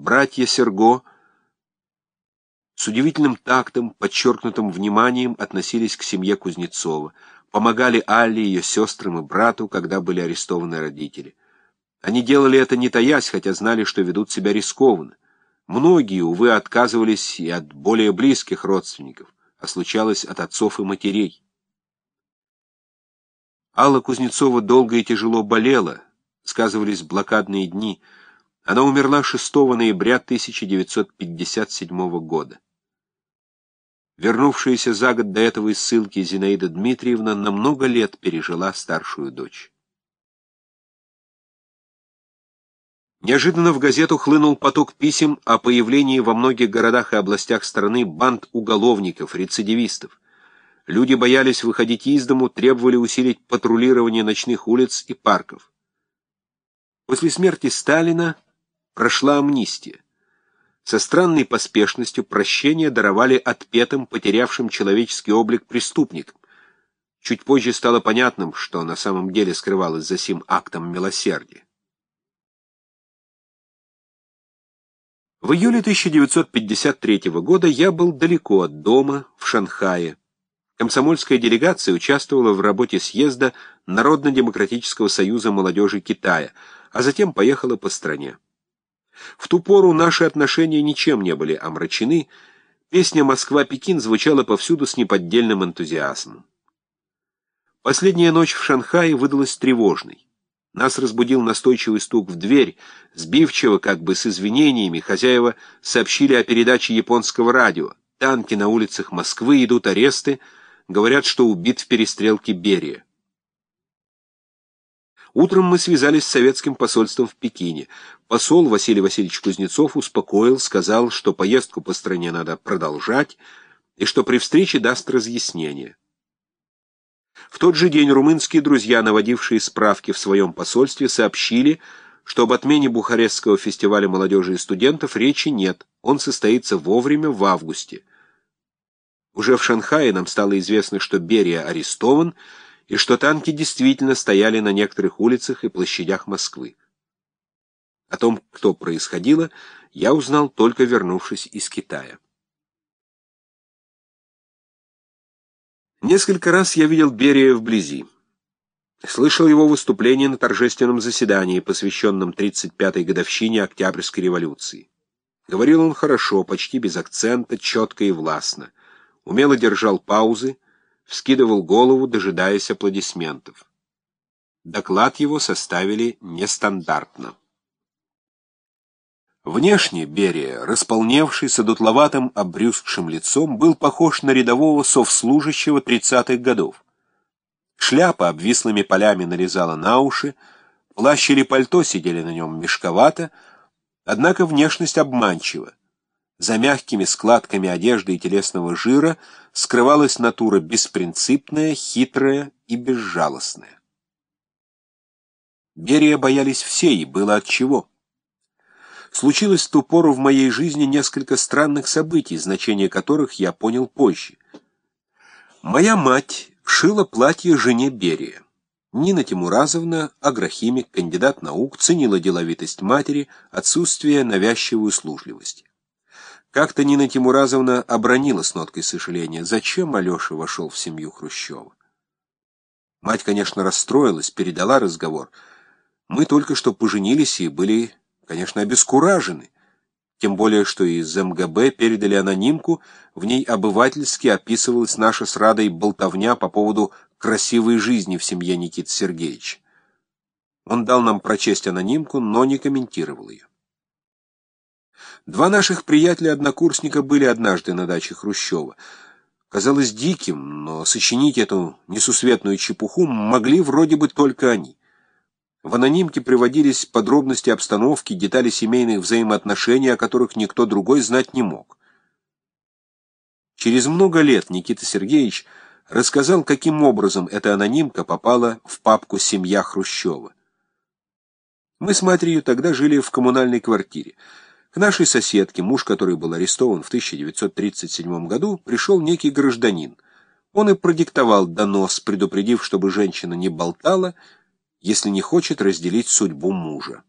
Братья Серго с удивительным тактом, подчеркнутым вниманием относились к семье Кузнецова, помогали Алле, ее сестрам и брату, когда были арестованы родители. Они делали это не таясь, хотя знали, что ведут себя рискованно. Многие, увы, отказывались и от более близких родственников, а случалось от отцов и матерей. Алла Кузнецова долго и тяжело болела, сказывались блокадные дни. Она умерла 6 ноября 1957 года. Вернувшаяся за год до этого из ссылки Зинаида Дмитриевна на много лет пережила старшую дочь. Неожиданно в газету хлынул поток писем о появлении во многих городах и областях страны банд уголовников, рецидивистов. Люди боялись выходить из дому, требовали усилить патрулирование ночных улиц и парков. После смерти Сталина прошла амнистия. Со странной поспешностью прощение даровали отпетым, потерявшим человеческий облик преступникам. Чуть позже стало понятным, что на самом деле скрывалось за сим актом милосердия. В июле 1953 года я был далеко от дома, в Шанхае. Комсомольская делегация участвовала в работе съезда Народно-демократического союза молодежи Китая, а затем поехала по стране. В ту пору наши отношения ничем не были омрачены, песня «Москва-Пекин» звучала повсюду с неподдельным энтузиазмом. Последняя ночь в Шанхае выдалась тревожной. Нас разбудил настойчивый стук в дверь. Сбивчиво, как бы с извинениями, хозяева сообщили о передаче японского радио. Танки на улицах Москвы, идут аресты. Говорят, что убит в перестрелке Берия. Утром мы связались с советским посольством в Пекине. Посол Василий Васильевич Кузнецов успокоил, сказал, что поездку по стране надо продолжать и что при встрече даст разъяснение. В тот же день румынские друзья, наводившие справки в своем посольстве, сообщили, что об отмене Бухарестского фестиваля молодежи и студентов речи нет, он состоится вовремя в августе. Уже в Шанхае нам стало известно, что Берия арестован, и что танки действительно стояли на некоторых улицах и площадях Москвы. О том, кто происходило, я узнал, только вернувшись из Китая. Несколько раз я видел Берия вблизи. Слышал его выступление на торжественном заседании, посвященном 35-й годовщине Октябрьской революции. Говорил он хорошо, почти без акцента, четко и властно. Умело держал паузы, вскидывал голову, дожидаясь аплодисментов. Доклад его составили нестандартно. Внешне Берия, располневший с одутловатым обрюзгшим лицом, был похож на рядового совслужащего тридцатых годов. Шляпа обвислыми полями нарезала на уши, плащ или пальто сидели на нем мешковато, однако внешность обманчива. За мягкими складками одежды и телесного жира скрывалась натура беспринципная, хитрая и безжалостная. Берия боялись все, и было от чего. Случилось в ту пору в моей жизни несколько странных событий, значение которых я понял позже. Моя мать шила платье жене Берия. Нина Тимуразовна, агрохимик, кандидат наук, ценила деловитость матери, отсутствие навязчивой услужливости. Как-то Нина Тимуразовна обронила с ноткой сожаления, зачем Алеша вошел в семью Хрущева. Мать, конечно, расстроилась, передала разговор. Мы только что поженились и были конечно, обескуражены, тем более, что из МГБ передали анонимку, в ней обывательски описывалась наша с Радой болтовня по поводу красивой жизни в семье Никиты Сергеевича. Он дал нам прочесть анонимку, но не комментировал ее. Два наших приятеля-однокурсника были однажды на даче Хрущева. Казалось диким, но сочинить эту несусветную чепуху могли вроде бы только они. В анонимке приводились подробности обстановки, детали семейных взаимоотношений, о которых никто другой знать не мог. Через много лет Никита Сергеевич рассказал, каким образом эта анонимка попала в папку «Семья Хрущева». Мы с матерью тогда жили в коммунальной квартире. К нашей соседке, муж которой был арестован в 1937 году, пришел некий гражданин. Он и продиктовал донос, предупредив, чтобы женщина не болтала, если не хочет разделить судьбу мужа.